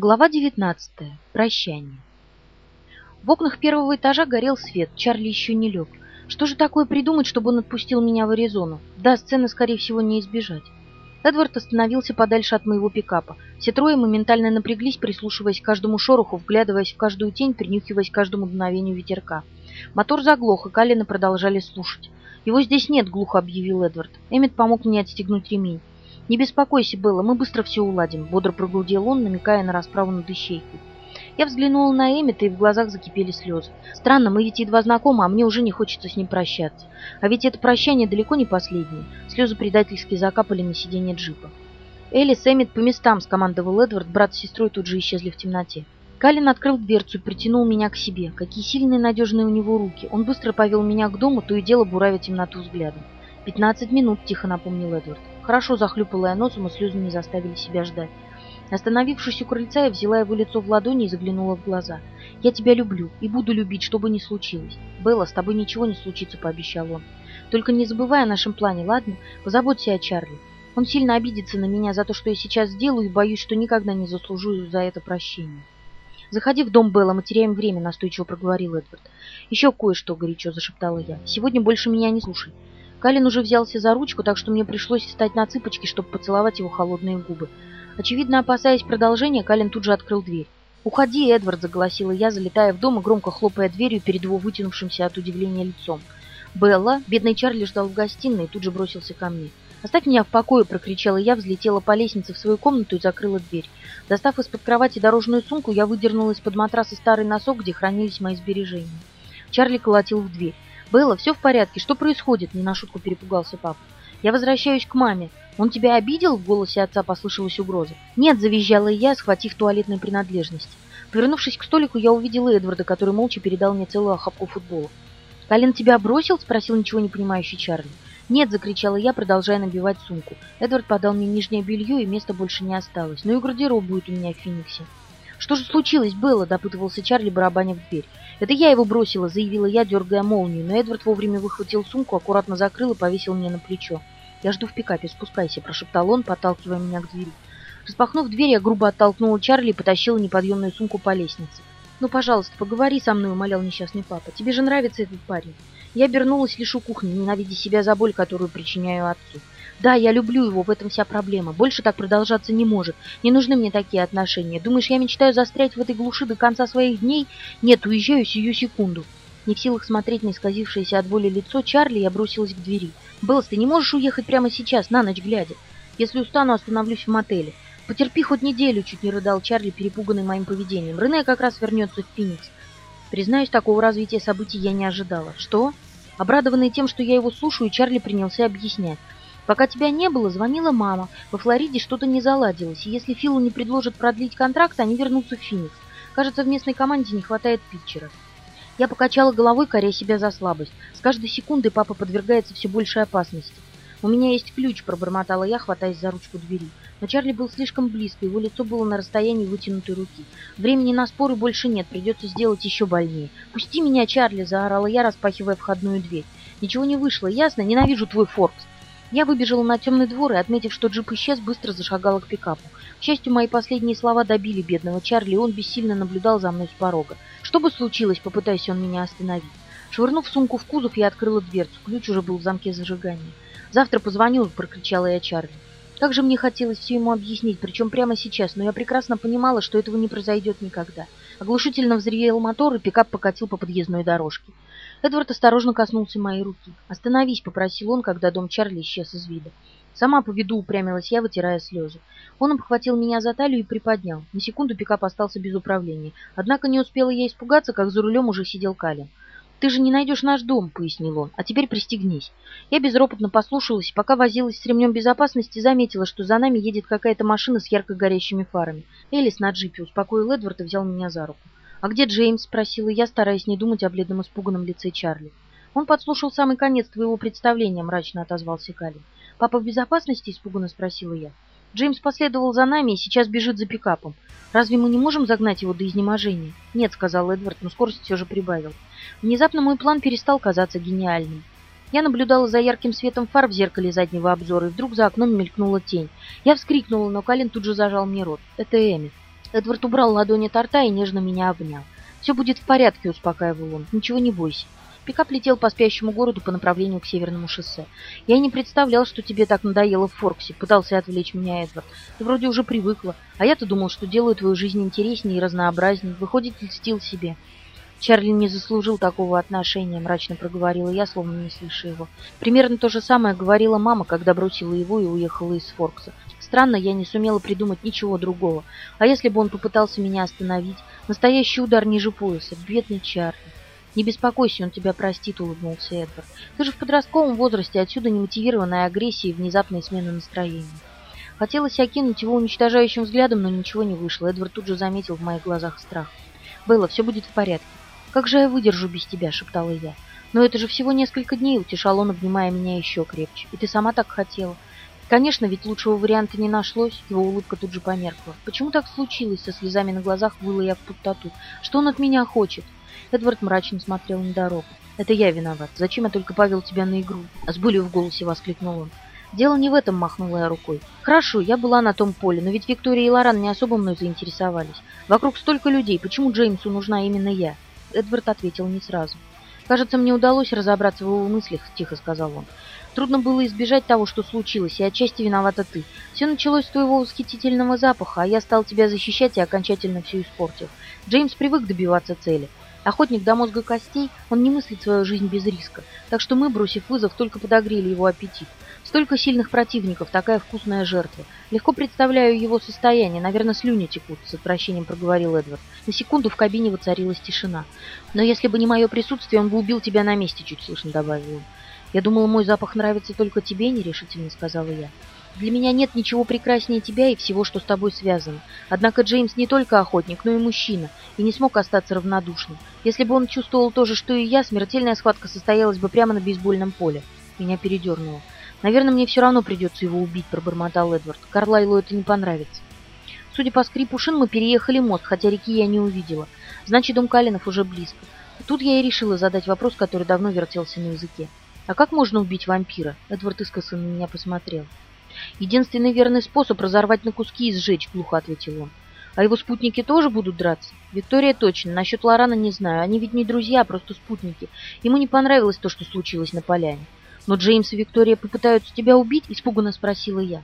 Глава 19. Прощание. В окнах первого этажа горел свет, Чарли еще не лег. Что же такое придумать, чтобы он отпустил меня в Аризону? Да, сцены, скорее всего, не избежать. Эдвард остановился подальше от моего пикапа. Все трое моментально напряглись, прислушиваясь к каждому шороху, вглядываясь в каждую тень, принюхиваясь к каждому дуновению ветерка. Мотор заглох, и Калина продолжали слушать. «Его здесь нет», — глухо объявил Эдвард. Эммет помог мне отстегнуть ремень. «Не беспокойся, Белла, мы быстро все уладим», — бодро прогудел он, намекая на расправу над ищейкой. Я взглянула на Эммета, и в глазах закипели слезы. Странно, мы ведь едва знакомы, а мне уже не хочется с ним прощаться. А ведь это прощание далеко не последнее. Слезы предательски закапали на сиденье джипа. «Элис, Эммет, по местам!» — скомандовал Эдвард, брат с сестрой тут же исчезли в темноте. Калин открыл дверцу и притянул меня к себе. Какие сильные надежные у него руки. Он быстро повел меня к дому, то и дело буравя темноту взглядом. «Пятнадцать минут», — тихо напомнил Эдвард. Хорошо захлюпала я носом, и слезы не заставили себя ждать. Остановившись у крыльца, я взяла его лицо в ладони и заглянула в глаза. «Я тебя люблю и буду любить, что бы ни случилось. Белла, с тобой ничего не случится», — пообещал он. «Только не забывай о нашем плане, ладно? Позаботься о Чарли. Он сильно обидится на меня за то, что я сейчас сделаю, и боюсь, что никогда не заслужу за это прощения». «Заходи в дом, Белла, мы теряем время», — настойчиво проговорил Эдвард. «Еще кое-что», — горячо зашептала я. «Сегодня больше меня не слушай. Калин уже взялся за ручку, так что мне пришлось встать на цыпочки, чтобы поцеловать его холодные губы. Очевидно, опасаясь продолжения, Калин тут же открыл дверь. «Уходи, Эдвард!» — заголосила я, залетая в дом и громко хлопая дверью перед его вытянувшимся от удивления лицом. «Белла!» — бедный Чарли ждал в гостиной и тут же бросился ко мне. «Оставь меня в покое!» — прокричала я, взлетела по лестнице в свою комнату и закрыла дверь. Достав из-под кровати дорожную сумку, я выдернула из-под матраса старый носок, где хранились мои сбережения. Чарли колотил в дверь. «Белла, все в порядке. Что происходит?» Не на шутку перепугался папа. «Я возвращаюсь к маме. Он тебя обидел?» В голосе отца послышалась угроза. «Нет», — завизжала я, схватив туалетные принадлежности. Повернувшись к столику, я увидела Эдварда, который молча передал мне целую охапку футбола. «Калин тебя бросил?» — спросил ничего не понимающий Чарли. «Нет!» — закричала я, продолжая набивать сумку. Эдвард подал мне нижнее белье, и места больше не осталось. Ну и гардероб будет у меня в Фениксе. «Что же случилось, было?» — допытывался Чарли, барабаня в дверь. «Это я его бросила», — заявила я, дергая молнию, но Эдвард вовремя выхватил сумку, аккуратно закрыл и повесил мне на плечо. «Я жду в пикапе, спускайся», — прошептал он, подталкивая меня к двери. Распахнув дверь, я грубо оттолкнула Чарли и потащила неподъемную сумку по лестнице. «Ну, пожалуйста, поговори со мной», — умолял несчастный папа. «Тебе же нравится этот парень». Я обернулась лишь у кухни, ненавидя себя за боль, которую причиняю отцу. Да, я люблю его, в этом вся проблема. Больше так продолжаться не может. Не нужны мне такие отношения. Думаешь, я мечтаю застрять в этой глуши до конца своих дней? Нет, уезжаю сию секунду. Не в силах смотреть на исказившееся от боли лицо Чарли, я бросилась к двери. «Беллс, ты не можешь уехать прямо сейчас, на ночь глядя? Если устану, остановлюсь в мотеле. Потерпи хоть неделю», — чуть не рыдал Чарли, перепуганный моим поведением. «Рене как раз вернется в Феникс». Признаюсь, такого развития событий я не ожидала. «Что?» Обрадованный тем, что я его слушаю, Чарли принялся объяснять. Пока тебя не было, звонила мама. Во Флориде что-то не заладилось, и если Филу не предложат продлить контракт, они вернутся в Феникс. Кажется, в местной команде не хватает питчера. Я покачала головой, коря себя за слабость. С каждой секундой папа подвергается все большей опасности. «У меня есть ключ», — пробормотала я, хватаясь за ручку двери. Но Чарли был слишком близко, его лицо было на расстоянии вытянутой руки. Времени на споры больше нет, придется сделать еще больнее. «Пусти меня, Чарли!» — заорала я, распахивая входную дверь. «Ничего не вышло, ясно? Ненавижу твой Форкс!» Я выбежала на темный двор и, отметив, что джип исчез, быстро зашагала к пикапу. К счастью, мои последние слова добили бедного Чарли, и он бессильно наблюдал за мной с порога. Что бы случилось, попытаясь он меня остановить. Швырнув сумку в кузов, я открыла дверцу. Ключ уже был в замке зажигания. «Завтра позвоню», — прокричала я Чарли. Как же мне хотелось все ему объяснить, причем прямо сейчас, но я прекрасно понимала, что этого не произойдет никогда. Оглушительно взревел мотор, и пикап покатил по подъездной дорожке. Эдвард осторожно коснулся моей руки. «Остановись», — попросил он, когда дом Чарли исчез из вида. Сама по виду упрямилась я, вытирая слезы. Он обхватил меня за талию и приподнял. На секунду пикап остался без управления. Однако не успела я испугаться, как за рулем уже сидел Калин. «Ты же не найдешь наш дом», — пояснил он. «А теперь пристегнись». Я безропотно послушалась, пока возилась с ремнем безопасности, заметила, что за нами едет какая-то машина с ярко горящими фарами. Элис на джипе успокоил Эдвард и взял меня за руку. «А где Джеймс?» — спросила я, стараясь не думать о бледном испуганном лице Чарли. «Он подслушал самый конец твоего представления», — мрачно отозвался Калин. «Папа в безопасности?» — испуганно спросила я. «Джеймс последовал за нами и сейчас бежит за пикапом. Разве мы не можем загнать его до изнеможения?» «Нет», — сказал Эдвард, но скорость все же прибавил. Внезапно мой план перестал казаться гениальным. Я наблюдала за ярким светом фар в зеркале заднего обзора, и вдруг за окном мелькнула тень. Я вскрикнула, но Калин тут же зажал мне рот. «Это Эми». Эдвард убрал ладони от рта и нежно меня обнял. «Все будет в порядке», — успокаивал он. «Ничего не бойся». Пикап летел по спящему городу по направлению к северному шоссе. «Я не представлял, что тебе так надоело в Форксе», — пытался отвлечь меня Эдвард. «Ты вроде уже привыкла, а я-то думал, что делаю твою жизнь интереснее и разнообразнее. Выходит, льстил себе». «Чарли не заслужил такого отношения», — мрачно проговорила я, словно не слыша его. Примерно то же самое говорила мама, когда бросила его и уехала из Форкса. Странно, я не сумела придумать ничего другого. А если бы он попытался меня остановить? Настоящий удар ниже пояса. Бедный Чарли. «Не беспокойся, он тебя простит», — улыбнулся Эдвард. «Ты же в подростковом возрасте, отсюда немотивированная агрессия и внезапная смена настроения». Хотелось окинуть его уничтожающим взглядом, но ничего не вышло. Эдвард тут же заметил в моих глазах страх. «Белла, все будет в порядке». «Как же я выдержу без тебя?» — шептала я. «Но это же всего несколько дней», — утешал он, обнимая меня еще крепче. «И ты сама так хотела». Конечно, ведь лучшего варианта не нашлось, его улыбка тут же померкла. Почему так случилось? Со слезами на глазах выла я в пустоту. Что он от меня хочет? Эдвард мрачно смотрел на дорогу. «Это я виноват. Зачем я только повел тебя на игру?» С болью в голосе воскликнул он. «Дело не в этом», — махнула я рукой. «Хорошо, я была на том поле, но ведь Виктория и Лоран не особо мной заинтересовались. Вокруг столько людей, почему Джеймсу нужна именно я?» Эдвард ответил не сразу. «Кажется, мне удалось разобраться в его мыслях», — тихо сказал он. «Трудно было избежать того, что случилось, и отчасти виновата ты. Все началось с твоего восхитительного запаха, а я стал тебя защищать и окончательно все испортил. Джеймс привык добиваться цели. Охотник до мозга костей, он не мыслит свою жизнь без риска, так что мы, бросив вызов, только подогрели его аппетит. Столько сильных противников, такая вкусная жертва. Легко представляю его состояние, наверное, слюни текут, с отвращением проговорил Эдвард. На секунду в кабине воцарилась тишина. Но если бы не мое присутствие, он бы убил тебя на месте, чуть слышно добавил Я думала, мой запах нравится только тебе, нерешительно сказала я. Для меня нет ничего прекраснее тебя и всего, что с тобой связано. Однако Джеймс не только охотник, но и мужчина, и не смог остаться равнодушным. Если бы он чувствовал то же, что и я, смертельная схватка состоялась бы прямо на бейсбольном поле. Меня передернуло. «Наверное, мне все равно придется его убить», — пробормотал Эдвард. «Карлайлу это не понравится». Судя по скрипу шин, мы переехали мост, хотя реки я не увидела. Значит, дом Калинов уже близко. Тут я и решила задать вопрос, который давно вертелся на языке. «А как можно убить вампира?» Эдвард искоса на меня посмотрел. «Единственный верный способ — разорвать на куски и сжечь», — глухо ответил он. «А его спутники тоже будут драться?» «Виктория точно. Насчет Лорана не знаю. Они ведь не друзья, а просто спутники. Ему не понравилось то, что случилось на поляне». «Но Джеймс и Виктория попытаются тебя убить?» — испуганно спросила я.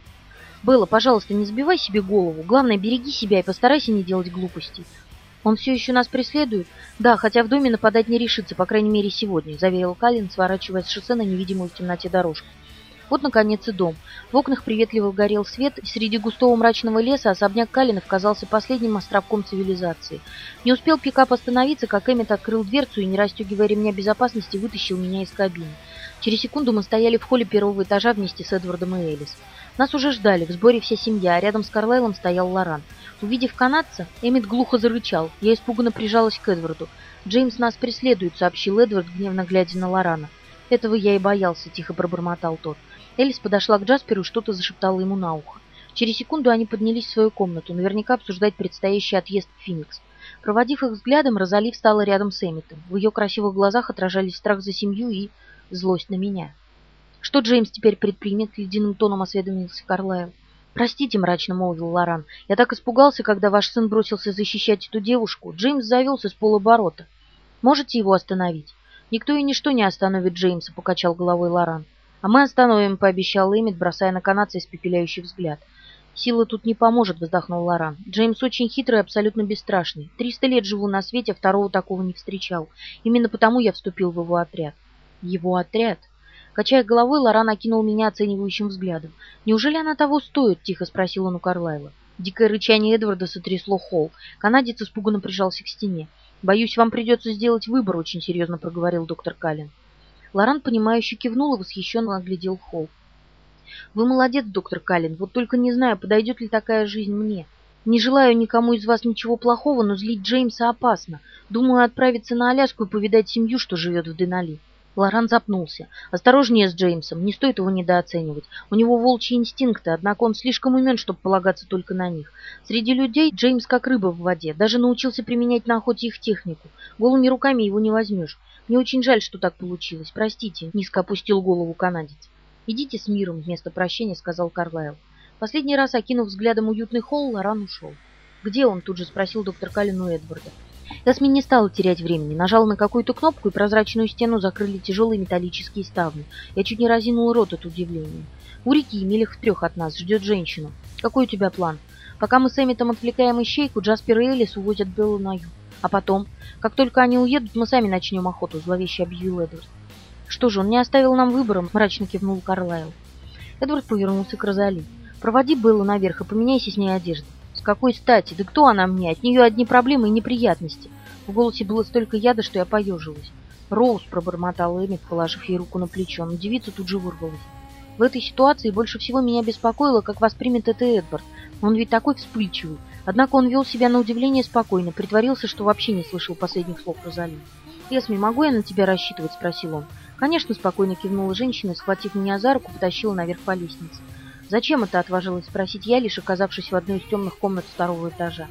«Белла, пожалуйста, не сбивай себе голову. Главное, береги себя и постарайся не делать глупостей. Он все еще нас преследует? Да, хотя в доме нападать не решится, по крайней мере, сегодня», — заверил Калин, сворачивая с шоссе на невидимую в темноте дорожку. Вот, наконец, и дом. В окнах приветливо горел свет, и среди густого мрачного леса особняк Калинов казался последним островком цивилизации. Не успел пикап остановиться, как Эммет открыл дверцу и, не расстегивая ремня безопасности, вытащил меня из кабины. Через секунду мы стояли в холле первого этажа вместе с Эдвардом и Элис. Нас уже ждали, в сборе вся семья, а рядом с Карлайлом стоял Лоран. Увидев канадца, Эммет глухо зарычал. Я испуганно прижалась к Эдварду. «Джеймс нас преследует», — сообщил Эдвард, гневно глядя на Лорана. «Этого я и боялся», — тихо пробормотал тот. Элис подошла к Джасперу и что-то зашептала ему на ухо. Через секунду они поднялись в свою комнату, наверняка обсуждать предстоящий отъезд в Феникс. Проводив их взглядом, Розали встала рядом с Эмметом. В ее красивых глазах отражались страх за семью и злость на меня. «Что Джеймс теперь предпримет?» — ледяным тоном осведомился Карлайл. «Простите», — мрачно молвил Лоран. «Я так испугался, когда ваш сын бросился защищать эту девушку. Джеймс завелся с полоборота. Можете его остановить?» «Никто и ничто не остановит Джеймса», — покачал головой Лоран. «А мы остановим», — пообещал Эммет, бросая на канадца испепеляющий взгляд. «Сила тут не поможет», — вздохнул Лоран. «Джеймс очень хитрый и абсолютно бесстрашный. Триста лет живу на свете, а второго такого не встречал. Именно потому я вступил в его отряд». «Его отряд?» Качая головой, Лоран окинул меня оценивающим взглядом. «Неужели она того стоит?» — тихо спросил он у Карлайла. Дикое рычание Эдварда сотрясло холл. Канадец испуганно прижался к стене. «Боюсь, вам придется сделать выбор», — очень серьезно проговорил доктор Каллен. Лоран, понимающе кивнул и восхищенно оглядел холл. «Вы молодец, доктор Каллен, вот только не знаю, подойдет ли такая жизнь мне. Не желаю никому из вас ничего плохого, но злить Джеймса опасно. Думаю отправиться на Аляску и повидать семью, что живет в Денали». Лоран запнулся. «Осторожнее с Джеймсом, не стоит его недооценивать. У него волчьи инстинкты, однако он слишком умен, чтобы полагаться только на них. Среди людей Джеймс как рыба в воде, даже научился применять на охоте их технику. Голыми руками его не возьмешь. Мне очень жаль, что так получилось. Простите, низко опустил голову канадец. Идите с миром, вместо прощения сказал Карлайл. Последний раз, окинув взглядом уютный холл, Лоран ушел. «Где он?» — тут же спросил доктор Каллен у Эдварда. Эсми не стала терять времени, нажала на какую-то кнопку, и прозрачную стену закрыли тяжелые металлические ставни. Я чуть не разинул рот от удивления. У реки, милях в трех от нас, ждет женщина. Какой у тебя план? Пока мы с Эмитом отвлекаем ищейку, Джаспер и Элис увозят Беллу на юг. А потом, как только они уедут, мы сами начнем охоту, зловеще объявил Эдвард. Что же, он не оставил нам выбора, мрачно кивнул Карлайл. Эдвард повернулся к Розали. Проводи Беллу наверх и поменяйся с ней одеждой. Какой стати? Да кто она мне? От нее одни проблемы и неприятности. В голосе было столько яда, что я поежилась. «Роуз», — пробормотал Эмит, положив ей руку на плечо, но девица тут же вырвалась. В этой ситуации больше всего меня беспокоило, как воспримет это Эдвард. Он ведь такой вспыльчивый. Однако он вел себя на удивление спокойно, притворился, что вообще не слышал последних слов Розали. «Эсми, могу я на тебя рассчитывать?» — спросил он. «Конечно», — спокойно кивнула женщина, схватив меня за руку, потащила наверх по лестнице. «Зачем это?» — отважилась спросить я, лишь оказавшись в одной из темных комнат второго этажа.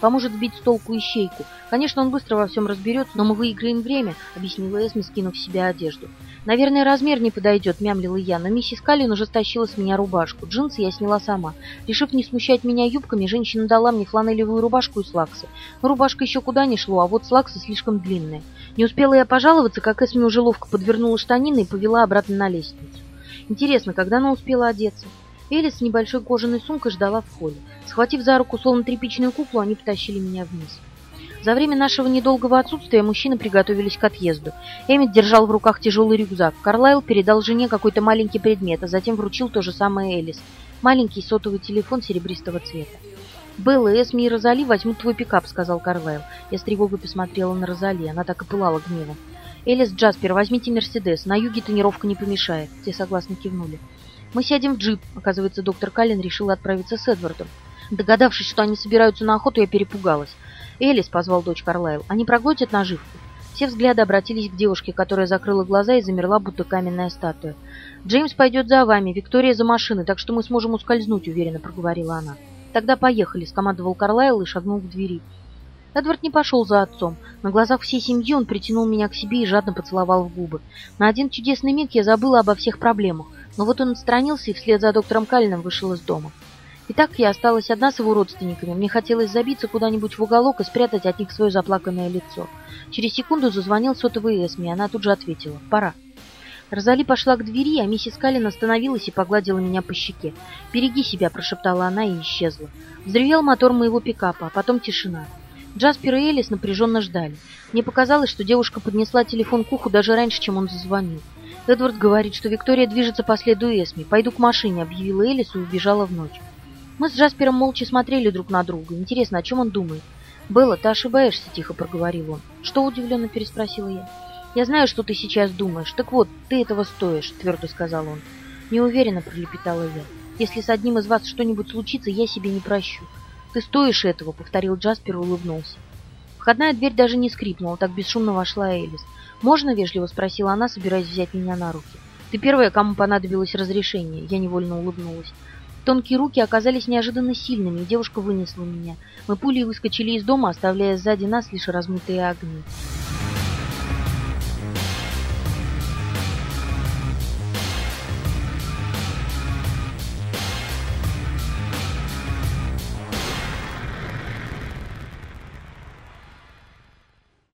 «Поможет сбить с толку ищейку. Конечно, он быстро во всем разберется, но мы выиграем время», — объяснила Эсми, скинув в себя одежду. «Наверное, размер не подойдет», — мямлила я, но миссис Каллин уже стащила с меня рубашку. Джинсы я сняла сама. Решив не смущать меня юбками, женщина дала мне фланелевую рубашку и слаксы. Но рубашка еще куда не шло, а вот слаксы слишком длинные. Не успела я пожаловаться, как Эсми уже ловко подвернула штанины и повела обратно на лестницу. Интересно, когда она успела одеться? Элис с небольшой кожаной сумкой ждала в холле. Схватив за руку словно тряпичную куклу, они потащили меня вниз. За время нашего недолгого отсутствия мужчины приготовились к отъезду. Эммит держал в руках тяжелый рюкзак. Карлайл передал жене какой-то маленький предмет, а затем вручил то же самое Элис. Маленький сотовый телефон серебристого цвета. «Белла, Эсми и Розали возьмут твой пикап», — сказал Карлайл. Я с тревогой посмотрела на Розали, она так и пылала гневом. «Элис, Джаспер, возьмите Мерседес, на юге тренировка не помешает», — те согласно кивнули. «Мы сядем в джип», — оказывается, доктор Каллен решил отправиться с Эдвардом. Догадавшись, что они собираются на охоту, я перепугалась. «Элис», — позвал дочь Карлайл, — «они проглотят наживку». Все взгляды обратились к девушке, которая закрыла глаза и замерла, будто каменная статуя. «Джеймс пойдет за вами, Виктория за машиной, так что мы сможем ускользнуть», — уверенно проговорила она. «Тогда поехали», — скомандовал Карлайл и шагнул к двери. Эдвард не пошел за отцом. На глазах всей семьи он притянул меня к себе и жадно поцеловал в губы. На один чудесный миг я забыла обо всех проблемах, но вот он отстранился и вслед за доктором Каллином вышел из дома. И так я осталась одна с его родственниками. Мне хотелось забиться куда-нибудь в уголок и спрятать от них свое заплаканное лицо. Через секунду зазвонил сотовый Эсми, и она тут же ответила «Пора». Розали пошла к двери, а миссис Каллен остановилась и погладила меня по щеке. «Береги себя», — прошептала она и исчезла. Взревел мотор моего пикапа, а потом тишина. Джаспер и Элис напряженно ждали. Мне показалось, что девушка поднесла телефон к уху даже раньше, чем он зазвонил. Эдвард говорит, что Виктория движется по следу Эсми. «Пойду к машине», — объявила Элис и убежала в ночь. Мы с Джаспером молча смотрели друг на друга. Интересно, о чем он думает? «Белла, ты ошибаешься», — тихо проговорил он. «Что?» — удивленно переспросила я. «Я знаю, что ты сейчас думаешь. Так вот, ты этого стоишь», — твердо сказал он. Неуверенно пролепетала я. «Если с одним из вас что-нибудь случится, я себе не прощу». «Ты стоишь этого», — повторил Джаспер и улыбнулся. Входная дверь даже не скрипнула, так бесшумно вошла Элис. «Можно?» — вежливо спросила она, собираясь взять меня на руки. «Ты первая, кому понадобилось разрешение», — я невольно улыбнулась. Тонкие руки оказались неожиданно сильными, и девушка вынесла меня. Мы пулей выскочили из дома, оставляя сзади нас лишь размытые огни.